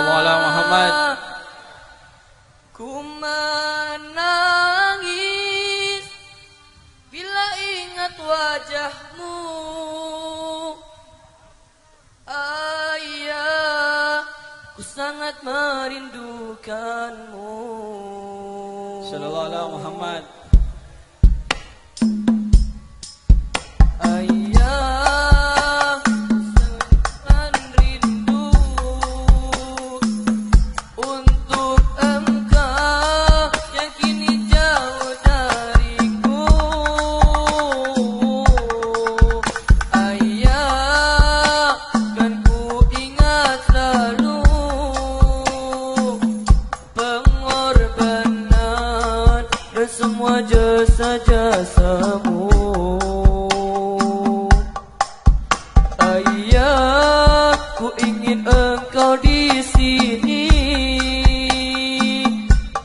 sallallahu alaihi Muhammad. Ku menangis bila ingat wajahmu. Ayah ku sangat merindukanmu. Sallallahu alaihi Muhammad.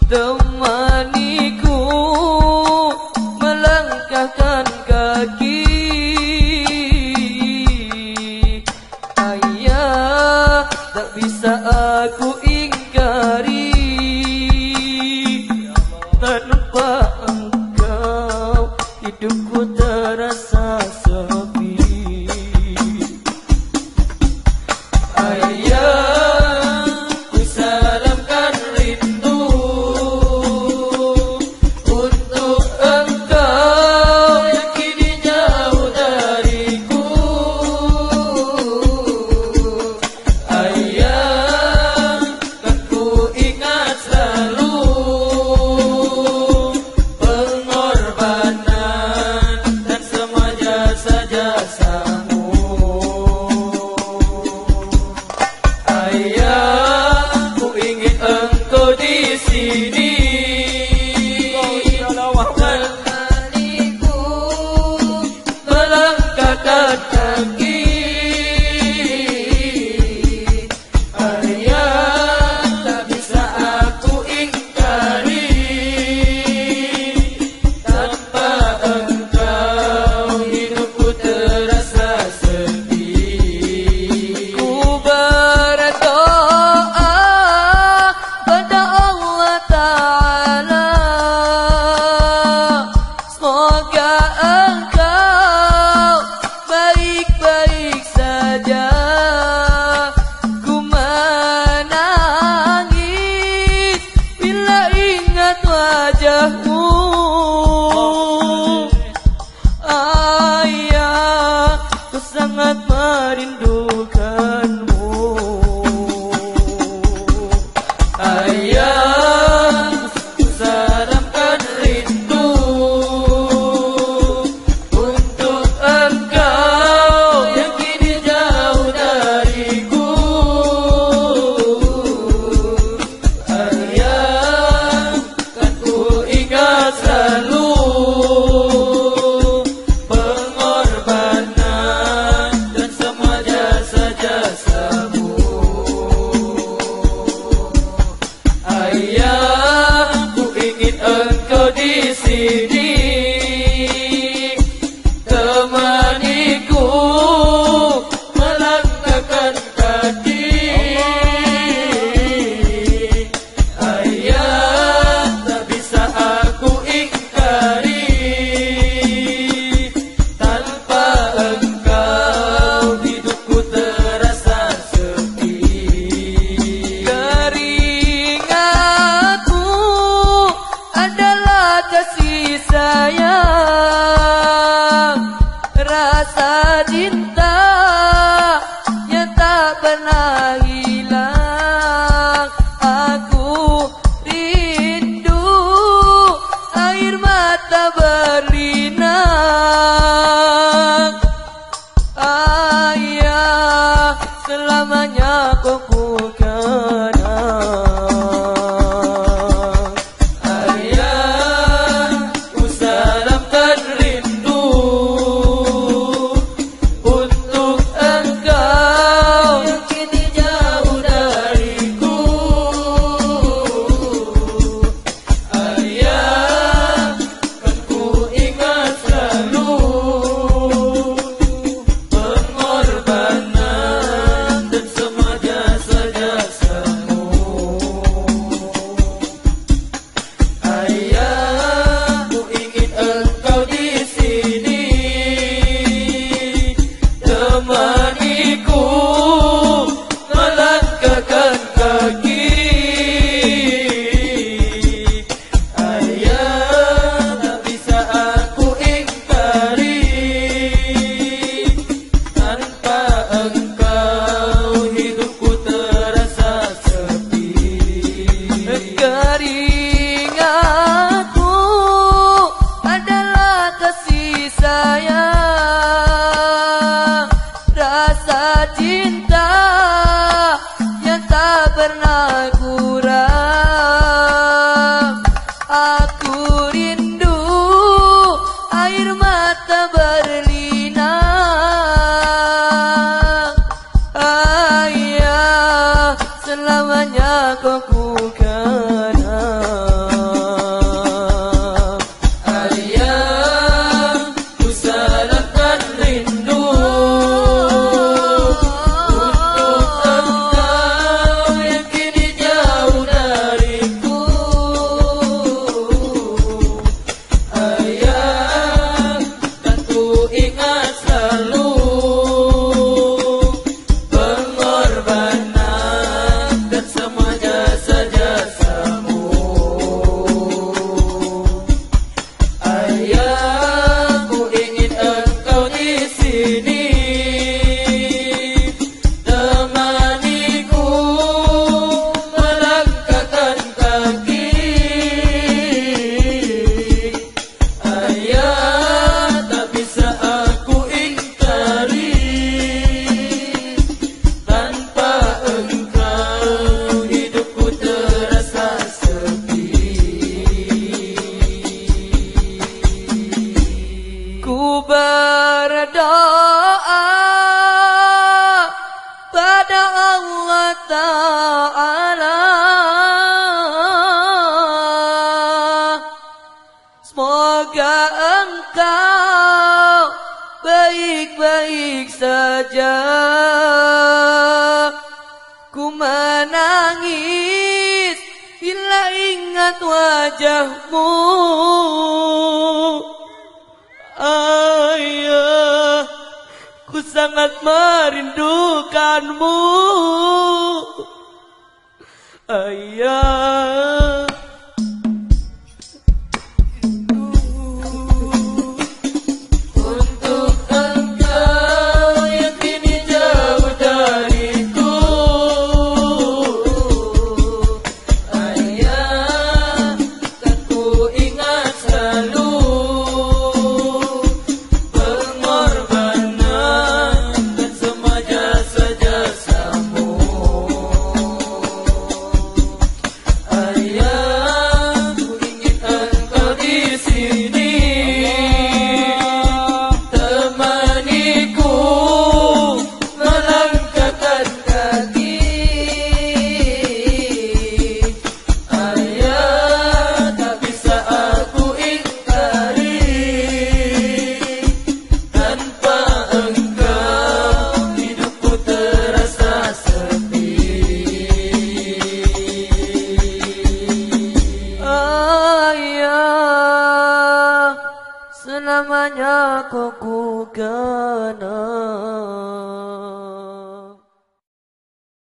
temaniku melangkahkan kaki. Ayah tak bisa aku ingkari. Tanpa biasa करना Ta'ala Semoga engkau baik-baik saja. Ku menangis bila ingat wajahmu. Amin sangat merindukanmu. Ayah